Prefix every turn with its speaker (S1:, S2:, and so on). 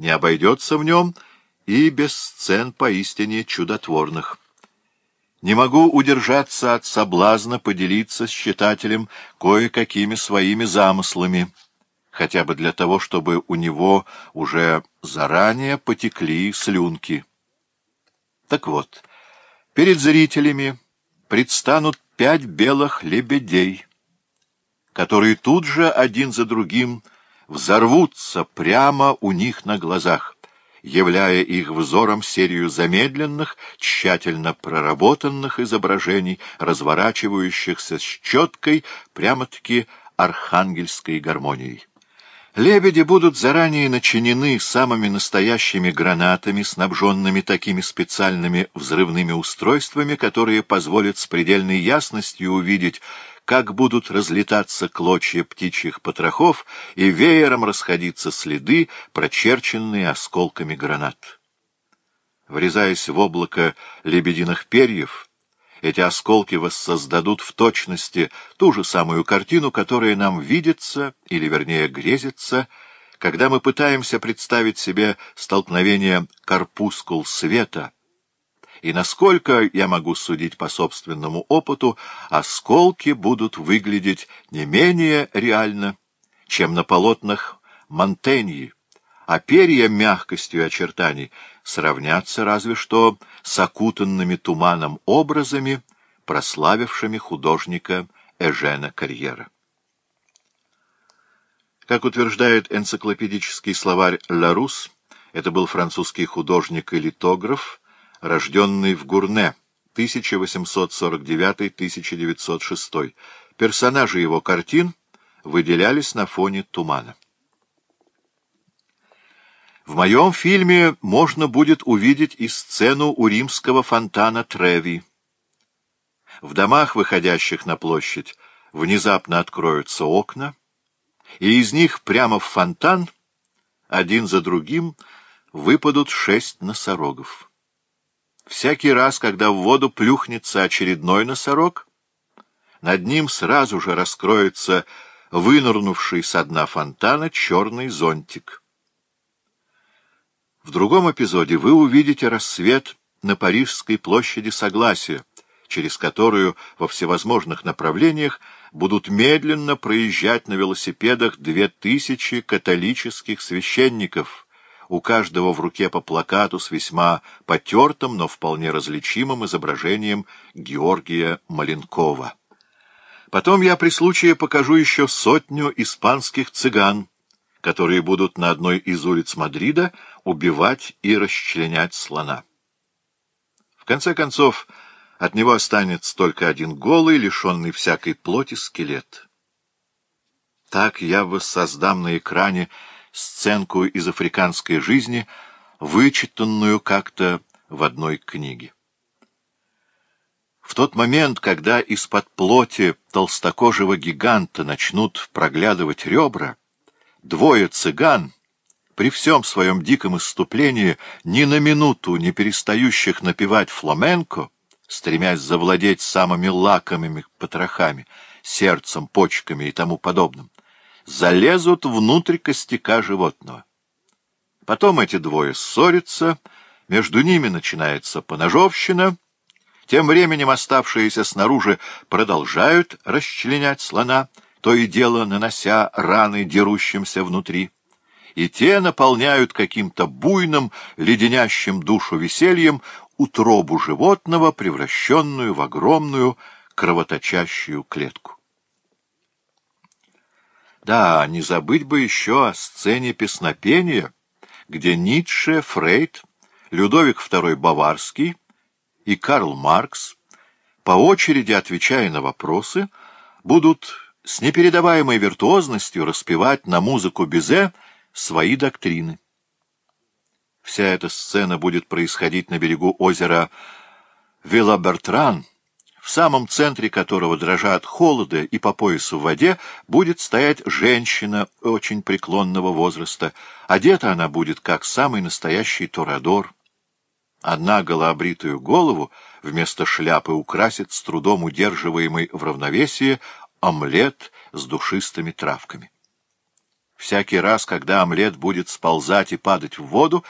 S1: не обойдется в нем и без сцен поистине чудотворных. Не могу удержаться от соблазна поделиться с читателем кое-какими своими замыслами, хотя бы для того, чтобы у него уже заранее потекли слюнки. Так вот, перед зрителями предстанут пять белых лебедей, которые тут же один за другим — взорвутся прямо у них на глазах, являя их взором серию замедленных, тщательно проработанных изображений, разворачивающихся с четкой, прямо-таки архангельской гармонией. Лебеди будут заранее начинены самыми настоящими гранатами, снабженными такими специальными взрывными устройствами, которые позволят с предельной ясностью увидеть, как будут разлетаться клочья птичьих потрохов и веером расходиться следы, прочерченные осколками гранат. Врезаясь в облако лебединых перьев, эти осколки воссоздадут в точности ту же самую картину, которая нам видится, или вернее грезится, когда мы пытаемся представить себе столкновение корпускул света. И насколько я могу судить по собственному опыту, осколки будут выглядеть не менее реально, чем на полотнах Монтеньи а перья мягкостью очертаний сравнятся разве что с окутанными туманом образами, прославившими художника Эжена Карьера. Как утверждает энциклопедический словарь «Ларус», это был французский художник и литограф, рожденный в Гурне 1849-1906. Персонажи его картин выделялись на фоне тумана. В моем фильме можно будет увидеть и сцену у римского фонтана Треви. В домах, выходящих на площадь, внезапно откроются окна, и из них прямо в фонтан, один за другим, выпадут шесть носорогов. Всякий раз, когда в воду плюхнется очередной носорог, над ним сразу же раскроется вынырнувший со дна фонтана черный зонтик. В другом эпизоде вы увидите рассвет на Парижской площади Согласия, через которую во всевозможных направлениях будут медленно проезжать на велосипедах две тысячи католических священников, у каждого в руке по плакату с весьма потертым, но вполне различимым изображением Георгия Маленкова. Потом я при случае покажу еще сотню испанских цыган, которые будут на одной из улиц Мадрида убивать и расчленять слона. В конце концов, от него останется только один голый, лишенный всякой плоти скелет. Так я воссоздам на экране сценку из африканской жизни, вычитанную как-то в одной книге. В тот момент, когда из-под плоти толстокожего гиганта начнут проглядывать ребра, двое цыган, при всем своем диком исступлении, ни на минуту не перестающих напевать фламенко, стремясь завладеть самыми лакомыми потрохами, сердцем, почками и тому подобным, залезут внутрь костяка животного. Потом эти двое ссорятся, между ними начинается поножовщина — тем временем оставшиеся снаружи продолжают расчленять слона — то и дело нанося раны дерущимся внутри, и те наполняют каким-то буйным, леденящим душу весельем утробу животного, превращенную в огромную кровоточащую клетку. Да, не забыть бы еще о сцене песнопения, где Ницше, Фрейд, Людовик II Баварский и Карл Маркс, по очереди отвечая на вопросы, будут с непередаваемой виртуозностью распевать на музыку Бизе свои доктрины. Вся эта сцена будет происходить на берегу озера Вилабертран, в самом центре которого, дрожат холоды и по поясу в воде, будет стоять женщина очень преклонного возраста. Одета она будет, как самый настоящий торадор. Одна голообритую голову вместо шляпы украсит с трудом удерживаемый в равновесии омлет с душистыми травками. Всякий раз, когда омлет будет сползать и падать в воду,